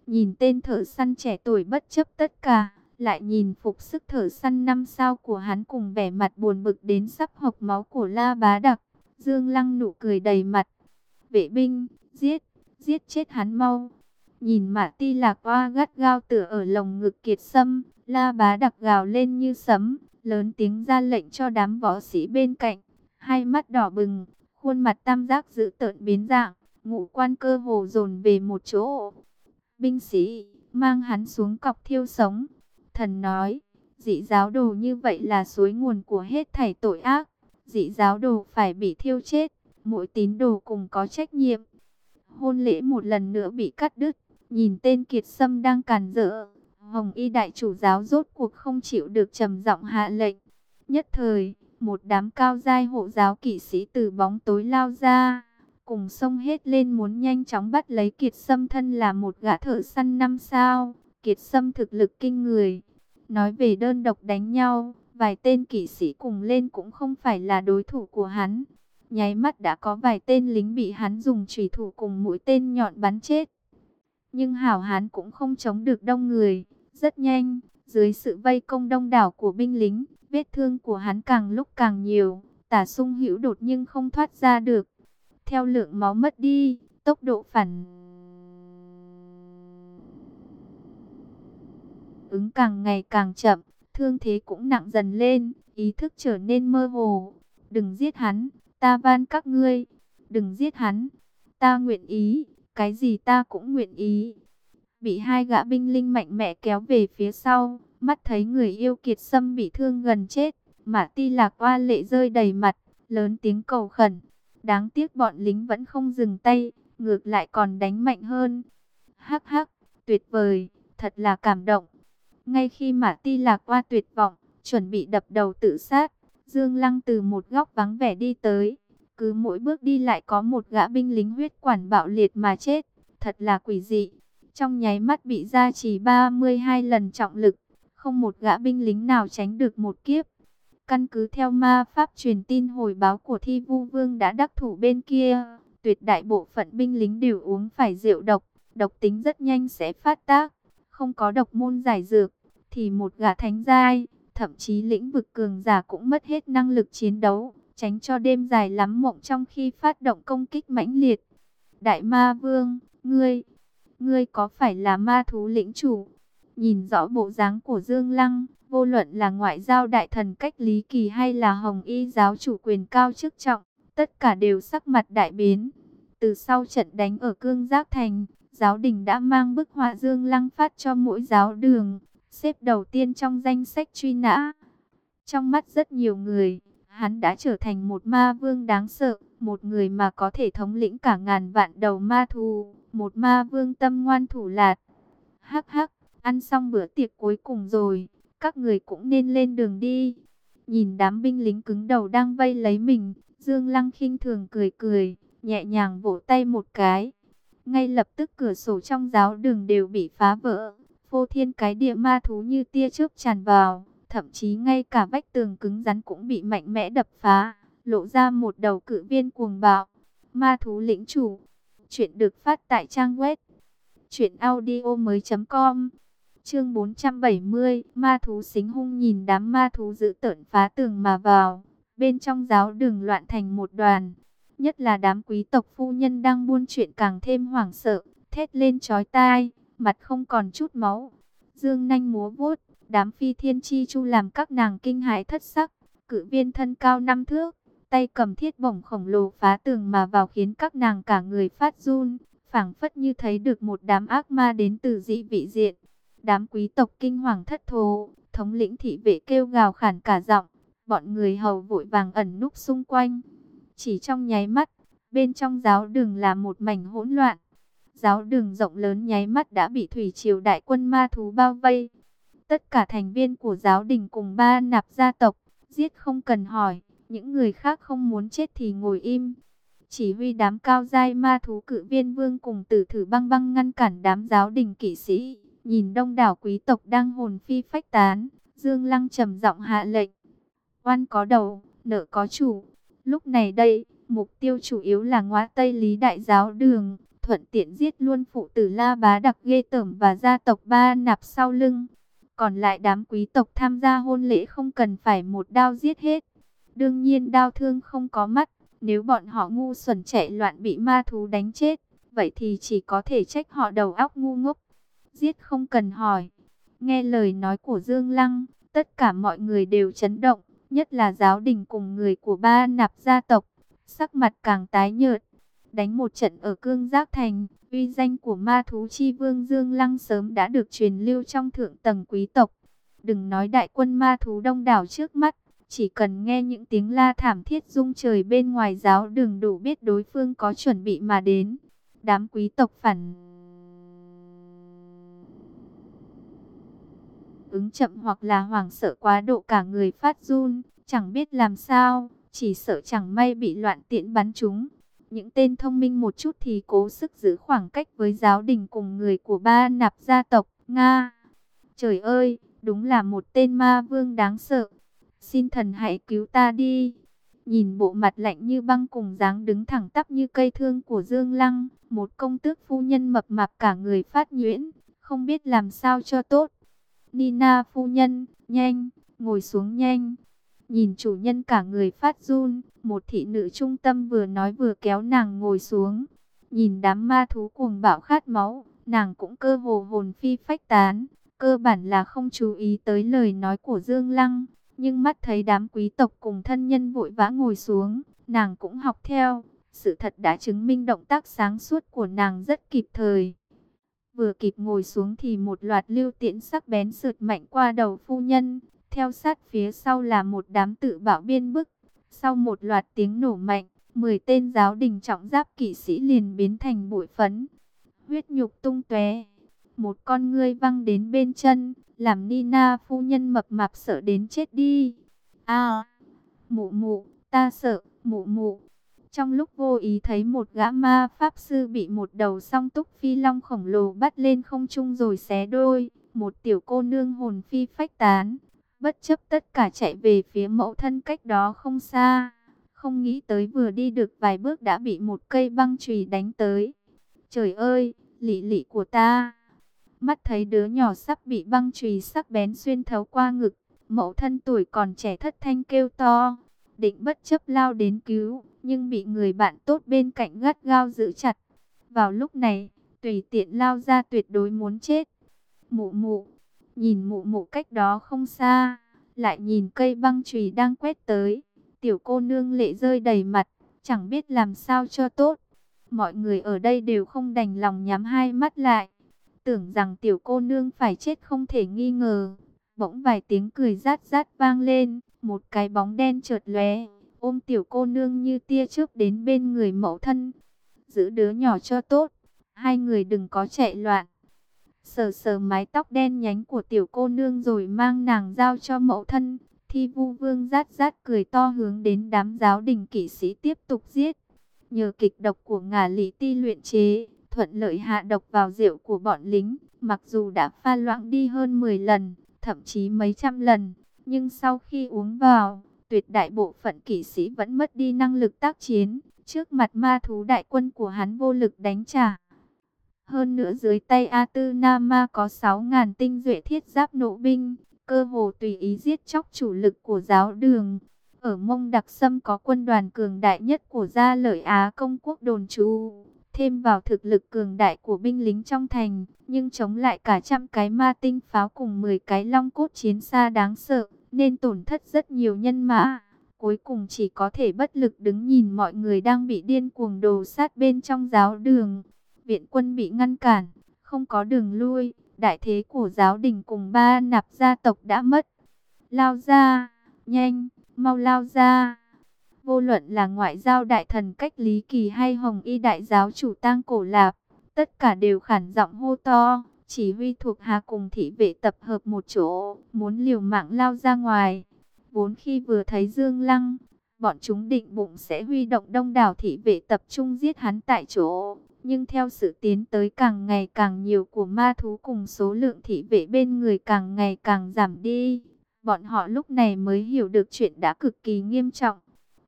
A: Nhìn tên thợ săn trẻ tuổi bất chấp tất cả, lại nhìn phục sức thợ săn năm sao của hắn cùng vẻ mặt buồn bực đến sắp hộc máu của La Bá Đặc. Dương Lăng nụ cười đầy mặt. Vệ binh, giết! giết chết hắn mau. Nhìn mã ti lạc oa gắt gao tựa ở lồng ngực kiệt sâm, la bá đặc gào lên như sấm, lớn tiếng ra lệnh cho đám võ sĩ bên cạnh, hai mắt đỏ bừng, khuôn mặt tam giác giữ tợn biến dạng, ngũ quan cơ hồ dồn về một chỗ. Binh sĩ, mang hắn xuống cọc thiêu sống. Thần nói, dị giáo đồ như vậy là suối nguồn của hết thảy tội ác. Dị giáo đồ phải bị thiêu chết, mỗi tín đồ cùng có trách nhiệm. Hôn lễ một lần nữa bị cắt đứt, nhìn tên kiệt sâm đang càn rỡ. Hồng y đại chủ giáo rốt cuộc không chịu được trầm giọng hạ lệnh. Nhất thời, một đám cao giai hộ giáo kỵ sĩ từ bóng tối lao ra, cùng xông hết lên muốn nhanh chóng bắt lấy Kiệt Sâm thân là một gã thợ săn năm sao. Kiệt Sâm thực lực kinh người. Nói về đơn độc đánh nhau, vài tên kỵ sĩ cùng lên cũng không phải là đối thủ của hắn. Nháy mắt đã có vài tên lính bị hắn dùng chủy thủ cùng mũi tên nhọn bắn chết. Nhưng hảo hán cũng không chống được đông người. Rất nhanh, dưới sự vây công đông đảo của binh lính, Vết thương của hắn càng lúc càng nhiều, tả sung hữu đột nhưng không thoát ra được. Theo lượng máu mất đi, tốc độ phản ứng càng ngày càng chậm, thương thế cũng nặng dần lên, ý thức trở nên mơ hồ. Đừng giết hắn, ta van các ngươi, đừng giết hắn, ta nguyện ý, cái gì ta cũng nguyện ý. Bị hai gã binh linh mạnh mẽ kéo về phía sau, Mắt thấy người yêu kiệt sâm bị thương gần chết, mà Ti Lạc oa lệ rơi đầy mặt, lớn tiếng cầu khẩn. Đáng tiếc bọn lính vẫn không dừng tay, ngược lại còn đánh mạnh hơn. Hắc hắc, tuyệt vời, thật là cảm động. Ngay khi Mã Ti Lạc qua tuyệt vọng, chuẩn bị đập đầu tự sát, Dương Lăng từ một góc vắng vẻ đi tới. Cứ mỗi bước đi lại có một gã binh lính huyết quản bạo liệt mà chết, thật là quỷ dị. Trong nháy mắt bị gia trì 32 lần trọng lực, không một gã binh lính nào tránh được một kiếp. Căn cứ theo ma pháp truyền tin hồi báo của thi vu vương đã đắc thủ bên kia, tuyệt đại bộ phận binh lính đều uống phải rượu độc, độc tính rất nhanh sẽ phát tác, không có độc môn giải dược, thì một gã thánh giai, thậm chí lĩnh vực cường giả cũng mất hết năng lực chiến đấu, tránh cho đêm dài lắm mộng trong khi phát động công kích mãnh liệt. Đại ma vương, ngươi, ngươi có phải là ma thú lĩnh chủ? Nhìn rõ bộ dáng của Dương Lăng, vô luận là ngoại giao đại thần cách lý kỳ hay là hồng y giáo chủ quyền cao chức trọng, tất cả đều sắc mặt đại biến. Từ sau trận đánh ở Cương Giác Thành, giáo đình đã mang bức họa Dương Lăng phát cho mỗi giáo đường, xếp đầu tiên trong danh sách truy nã. Trong mắt rất nhiều người, hắn đã trở thành một ma vương đáng sợ, một người mà có thể thống lĩnh cả ngàn vạn đầu ma thù, một ma vương tâm ngoan thủ lạt. Hắc hắc, Ăn xong bữa tiệc cuối cùng rồi, các người cũng nên lên đường đi. Nhìn đám binh lính cứng đầu đang vây lấy mình, Dương Lăng khinh thường cười cười, nhẹ nhàng vỗ tay một cái. Ngay lập tức cửa sổ trong giáo đường đều bị phá vỡ, phô thiên cái địa ma thú như tia chớp tràn vào, thậm chí ngay cả vách tường cứng rắn cũng bị mạnh mẽ đập phá, lộ ra một đầu cự viên cuồng bạo. Ma thú lĩnh chủ, chuyện được phát tại trang web chuyện audio mới.com Chương 470, ma thú xính hung nhìn đám ma thú giữ tợn phá tường mà vào. Bên trong giáo đường loạn thành một đoàn. Nhất là đám quý tộc phu nhân đang buôn chuyện càng thêm hoảng sợ, thét lên chói tai, mặt không còn chút máu. Dương nanh múa vuốt, đám phi thiên chi chu làm các nàng kinh hãi thất sắc. Cự viên thân cao năm thước, tay cầm thiết bổng khổng lồ phá tường mà vào khiến các nàng cả người phát run, phảng phất như thấy được một đám ác ma đến từ dị vị diện. Đám quý tộc kinh hoàng thất thố, thống lĩnh thị vệ kêu gào khản cả giọng, bọn người hầu vội vàng ẩn núp xung quanh. Chỉ trong nháy mắt, bên trong giáo đường là một mảnh hỗn loạn. Giáo đường rộng lớn nháy mắt đã bị thủy triều đại quân ma thú bao vây. Tất cả thành viên của giáo đình cùng ba nạp gia tộc, giết không cần hỏi, những người khác không muốn chết thì ngồi im. Chỉ huy đám cao giai ma thú cự viên vương cùng tử thử băng băng ngăn cản đám giáo đình kỵ sĩ. Nhìn đông đảo quý tộc đang hồn phi phách tán, Dương Lăng trầm giọng hạ lệnh. Oan có đầu, nợ có chủ. Lúc này đây, mục tiêu chủ yếu là ngóa Tây Lý Đại Giáo Đường, thuận tiện giết luôn phụ tử La Bá Đặc ghê tởm và gia tộc Ba Nạp sau lưng. Còn lại đám quý tộc tham gia hôn lễ không cần phải một đao giết hết. Đương nhiên đao thương không có mắt, nếu bọn họ ngu xuẩn chạy loạn bị ma thú đánh chết, vậy thì chỉ có thể trách họ đầu óc ngu ngốc giết không cần hỏi. Nghe lời nói của Dương Lăng, Tất cả mọi người đều chấn động, nhất là giáo đình cùng người của ba nạp gia tộc, sắc mặt càng tái nhợt. Đánh một trận ở Cương Giác Thành, uy danh của ma thú chi vương Dương Lăng sớm đã được truyền lưu trong thượng tầng quý tộc. Đừng nói đại quân ma thú đông đảo trước mắt, chỉ cần nghe những tiếng la thảm thiết rung trời bên ngoài giáo đường đủ biết đối phương có chuẩn bị mà đến. Đám quý tộc phản ứng chậm hoặc là hoảng sợ quá độ cả người phát run, chẳng biết làm sao, chỉ sợ chẳng may bị loạn tiện bắn chúng. Những tên thông minh một chút thì cố sức giữ khoảng cách với giáo đình cùng người của ba nạp gia tộc, Nga. Trời ơi, đúng là một tên ma vương đáng sợ. Xin thần hãy cứu ta đi. Nhìn bộ mặt lạnh như băng cùng dáng đứng thẳng tắp như cây thương của Dương Lăng, một công tước phu nhân mập mạp cả người phát nhuyễn, không biết làm sao cho tốt. Nina phu nhân, nhanh, ngồi xuống nhanh. Nhìn chủ nhân cả người phát run, một thị nữ trung tâm vừa nói vừa kéo nàng ngồi xuống. Nhìn đám ma thú cuồng bạo khát máu, nàng cũng cơ hồ hồn phi phách tán. Cơ bản là không chú ý tới lời nói của Dương Lăng, nhưng mắt thấy đám quý tộc cùng thân nhân vội vã ngồi xuống, nàng cũng học theo. Sự thật đã chứng minh động tác sáng suốt của nàng rất kịp thời. Vừa kịp ngồi xuống thì một loạt lưu tiễn sắc bén sượt mạnh qua đầu phu nhân. Theo sát phía sau là một đám tự bảo biên bức. Sau một loạt tiếng nổ mạnh, 10 tên giáo đình trọng giáp kỵ sĩ liền biến thành bụi phấn. Huyết nhục tung tóe một con ngươi văng đến bên chân, làm Nina phu nhân mập mạp sợ đến chết đi. À, mụ mụ, ta sợ, mụ mụ. Trong lúc vô ý thấy một gã ma pháp sư bị một đầu song túc phi long khổng lồ bắt lên không trung rồi xé đôi, một tiểu cô nương hồn phi phách tán, bất chấp tất cả chạy về phía mẫu thân cách đó không xa. Không nghĩ tới vừa đi được vài bước đã bị một cây băng chùy đánh tới. Trời ơi, lị lị của ta! Mắt thấy đứa nhỏ sắp bị băng chùy sắc bén xuyên thấu qua ngực, mẫu thân tuổi còn trẻ thất thanh kêu to, định bất chấp lao đến cứu, nhưng bị người bạn tốt bên cạnh gắt gao giữ chặt. Vào lúc này, tùy tiện lao ra tuyệt đối muốn chết. Mụ mụ, nhìn mụ mụ cách đó không xa, lại nhìn cây băng chùy đang quét tới, tiểu cô nương lệ rơi đầy mặt, chẳng biết làm sao cho tốt. Mọi người ở đây đều không đành lòng nhắm hai mắt lại tưởng rằng tiểu cô nương phải chết không thể nghi ngờ. Bỗng vài tiếng cười rát rát vang lên, một cái bóng đen chợt lóe, ôm tiểu cô nương như tia chớp đến bên người mẫu thân. Giữ đứa nhỏ cho tốt, hai người đừng có chạy loạn. Sờ sờ mái tóc đen nhánh của tiểu cô nương rồi mang nàng giao cho mẫu thân. Thi vu vương rát rát cười to hướng đến đám giáo đình kỵ sĩ tiếp tục giết. Nhờ kịch độc của ngà lý ti luyện chế, thuận lợi hạ độc vào rượu của bọn lính, mặc dù đã pha loãng đi hơn 10 lần, thậm chí mấy trăm lần, nhưng sau khi uống vào, tuyệt đại bộ phận kỵ sĩ vẫn mất đi năng lực tác chiến, trước mặt ma thú đại quân của hắn vô lực đánh trả. Hơn nữa dưới tay A Tư Nama có 6.000 tinh duệ thiết giáp nộ binh, cơ hồ tùy ý giết chóc chủ lực của giáo đường. Ở Mông Đặc Sâm có quân đoàn cường đại nhất của gia lợi Á công quốc đồn trú thêm vào thực lực cường đại của binh lính trong thành, nhưng chống lại cả trăm cái ma tinh pháo cùng 10 cái long cốt chiến xa đáng sợ, nên tổn thất rất nhiều nhân mã. Cuối cùng chỉ có thể bất lực đứng nhìn mọi người đang bị điên cuồng đồ sát bên trong giáo đường. Viện quân bị ngăn cản, không có đường lui, đại thế của giáo đình cùng ba nạp gia tộc đã mất. Lao ra, nhanh, mau lao ra. Vô luận là ngoại giao đại thần cách Lý Kỳ hay Hồng Y đại giáo chủ tang cổ lạp, tất cả đều khản giọng hô to, chỉ huy thuộc hạ cùng thị vệ tập hợp một chỗ, muốn liều mạng lao ra ngoài. Vốn khi vừa thấy Dương Lăng, bọn chúng định bụng sẽ huy động đông đảo thị vệ tập trung giết hắn tại chỗ. Nhưng theo sự tiến tới càng ngày càng nhiều của ma thú cùng số lượng thị vệ bên người càng ngày càng giảm đi, bọn họ lúc này mới hiểu được chuyện đã cực kỳ nghiêm trọng.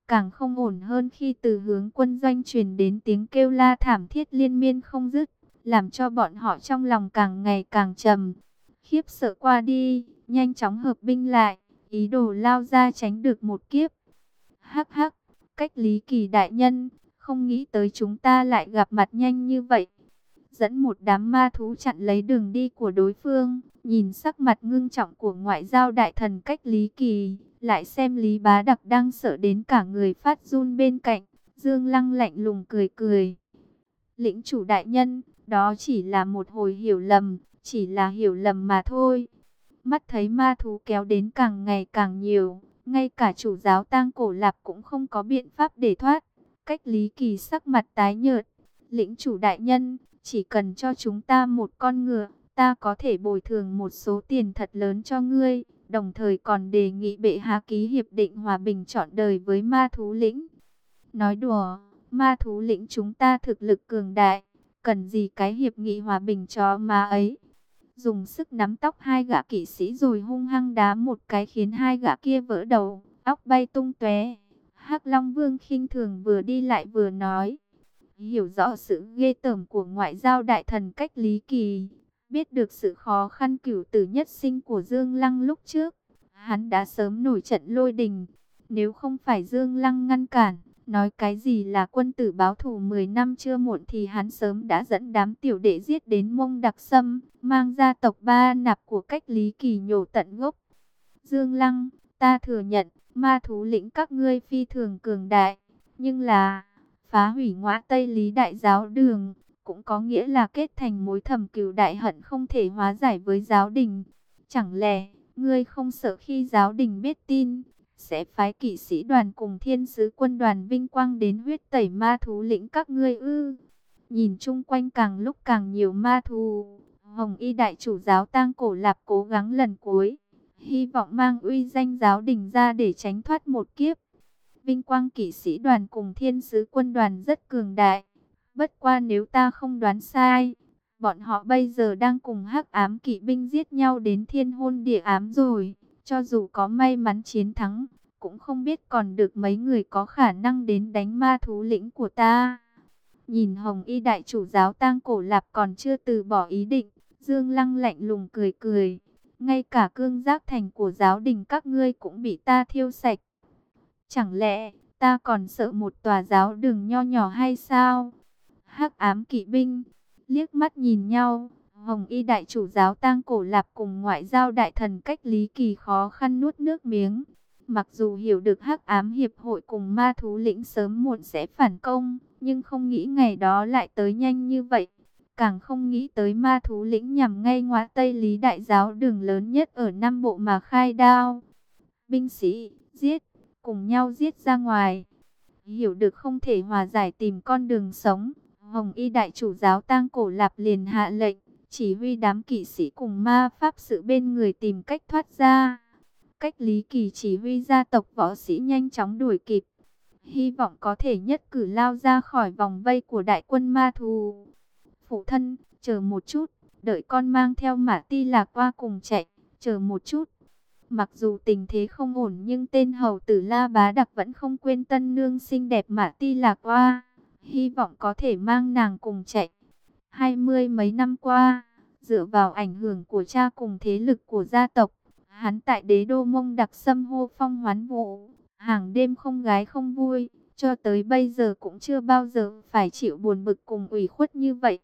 A: Càng không ổn hơn khi từ hướng quân doanh truyền đến tiếng kêu la thảm thiết liên miên không dứt, làm cho bọn họ trong lòng càng ngày càng trầm. Khiếp sợ qua đi, nhanh chóng hợp binh lại, ý đồ lao ra tránh được một kiếp. Hắc hắc, cách lý kỳ đại nhân, không nghĩ tới chúng ta lại gặp mặt nhanh như vậy. dẫn một đám ma thú chặn lấy đường đi của đối phương. Nhìn sắc mặt ngưng trọng của ngoại giao đại thần cách Lý Kỳ, lại xem Lý Bá Đặc đang sợ đến cả người phát run bên cạnh. Dương Lăng lạnh lùng cười cười. Lĩnh chủ đại nhân, đó chỉ là một hồi hiểu lầm, chỉ là hiểu lầm mà thôi. Mắt thấy ma thú kéo đến càng ngày càng nhiều, ngay cả chủ giáo tang cổ lạp cũng không có biện pháp để thoát. Cách Lý Kỳ sắc mặt tái nhợt, lĩnh chủ đại nhân, chỉ cần cho chúng ta một con ngựa, ta có thể bồi thường một số tiền thật lớn cho ngươi, đồng thời còn đề nghị bệ hạ ký hiệp định hòa bình chọn đời với ma thú lĩnh. Nói đùa, ma thú lĩnh chúng ta thực lực cường đại, cần gì cái hiệp nghị hòa bình cho ma ấy. Dùng sức nắm tóc hai gã kỵ sĩ rồi hung hăng đá một cái khiến hai gã kia vỡ đầu, óc bay tung tóe. Hắc Long Vương khinh thường vừa đi lại vừa nói, hiểu rõ sự ghê tởm của ngoại giao đại thần cách Lý Kỳ, biết được sự khó khăn cửu tử nhất sinh của Dương Lăng lúc trước, hắn đã sớm nổi trận lôi đình. Nếu không phải Dương Lăng ngăn cản, nói cái gì là quân tử báo thù 10 năm chưa muộn thì hắn sớm đã dẫn đám tiểu đệ giết đến mông đặc sâm, mang gia tộc ba nạp của cách Lý Kỳ nhổ tận gốc. Dương Lăng, ta thừa nhận, ma thú lĩnh các ngươi phi thường cường đại, nhưng là phá hủy ngõa Tây Lý Đại Giáo Đường, cũng có nghĩa là kết thành mối thầm cừu đại hận không thể hóa giải với giáo đình. Chẳng lẽ, ngươi không sợ khi giáo đình biết tin, sẽ phái kỵ sĩ đoàn cùng thiên sứ quân đoàn vinh quang đến huyết tẩy ma thú lĩnh các ngươi ư. Nhìn chung quanh càng lúc càng nhiều ma thú, Hồng Y đại chủ giáo tang cổ lạp cố gắng lần cuối, hy vọng mang uy danh giáo đình ra để tránh thoát một kiếp. Vinh quang kỵ sĩ đoàn cùng thiên sứ quân đoàn rất cường đại. Bất qua nếu ta không đoán sai, bọn họ bây giờ đang cùng hắc ám kỵ binh giết nhau đến thiên hôn địa ám rồi. Cho dù có may mắn chiến thắng, cũng không biết còn được mấy người có khả năng đến đánh ma thú lĩnh của ta. Nhìn Hồng Y đại chủ giáo tang cổ lạp còn chưa từ bỏ ý định, Dương Lăng lạnh lùng cười cười. Ngay cả cương giác thành của giáo đình các ngươi cũng bị ta thiêu sạch. Chẳng lẽ ta còn sợ một tòa giáo đường nho nhỏ hay sao? Hắc ám kỵ binh, liếc mắt nhìn nhau, Hồng Y đại chủ giáo tang cổ lạp cùng ngoại giao đại thần cách lý kỳ khó khăn nuốt nước miếng. Mặc dù hiểu được hắc ám hiệp hội cùng ma thú lĩnh sớm muộn sẽ phản công, nhưng không nghĩ ngày đó lại tới nhanh như vậy. Càng không nghĩ tới ma thú lĩnh nhằm ngay ngoại Tây Lý Đại giáo đường lớn nhất ở Nam Bộ mà khai đao. Binh sĩ, giết, cùng nhau giết ra ngoài. Hiểu được không thể hòa giải tìm con đường sống, Hồng Y đại chủ giáo tang cổ lạp liền hạ lệnh, chỉ huy đám kỵ sĩ cùng ma pháp sự bên người tìm cách thoát ra. Cách Lý Kỳ chỉ huy gia tộc võ sĩ nhanh chóng đuổi kịp, hy vọng có thể nhất cử lao ra khỏi vòng vây của đại quân ma thù. Phụ thân, chờ một chút, đợi con mang theo mã ti lạc qua cùng chạy, chờ một chút. Mặc dù tình thế không ổn nhưng tên hầu tử La Bá Đặc vẫn không quên tân nương xinh đẹp Mã Ti Lạc qua. Hy vọng có thể mang nàng cùng chạy. Hai mươi mấy năm qua, dựa vào ảnh hưởng của cha cùng thế lực của gia tộc, hắn tại đế đô mông đặc xâm hô phong hoán vụ, hàng đêm không gái không vui, cho tới bây giờ cũng chưa bao giờ phải chịu buồn bực cùng ủy khuất như vậy.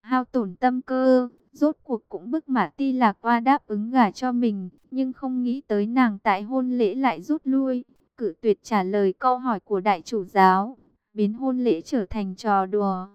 A: Hao tổn tâm cơ, Rốt cuộc cũng bức Mã Ti Lạc qua đáp ứng gả cho mình, nhưng không nghĩ tới nàng tại hôn lễ lại rút lui, cử tuyệt trả lời câu hỏi của đại chủ giáo, biến hôn lễ trở thành trò đùa.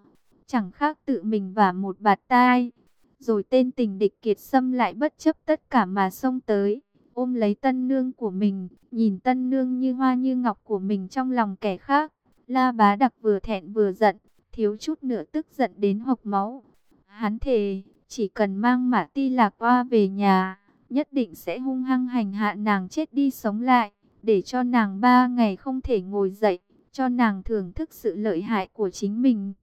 A: Chẳng khác tự mình và một bạt tai. Rồi tên tình địch kiệt xâm lại bất chấp tất cả mà xông tới, ôm lấy tân nương của mình, nhìn tân nương như hoa như ngọc của mình trong lòng kẻ khác. La bá đặc vừa thẹn vừa giận, thiếu chút nữa tức giận đến hộc máu. Hắn thề, chỉ cần mang mã ti lạc qua về nhà, nhất định sẽ hung hăng hành hạ nàng chết đi sống lại, để cho nàng ba ngày không thể ngồi dậy, cho nàng thưởng thức sự lợi hại của chính mình.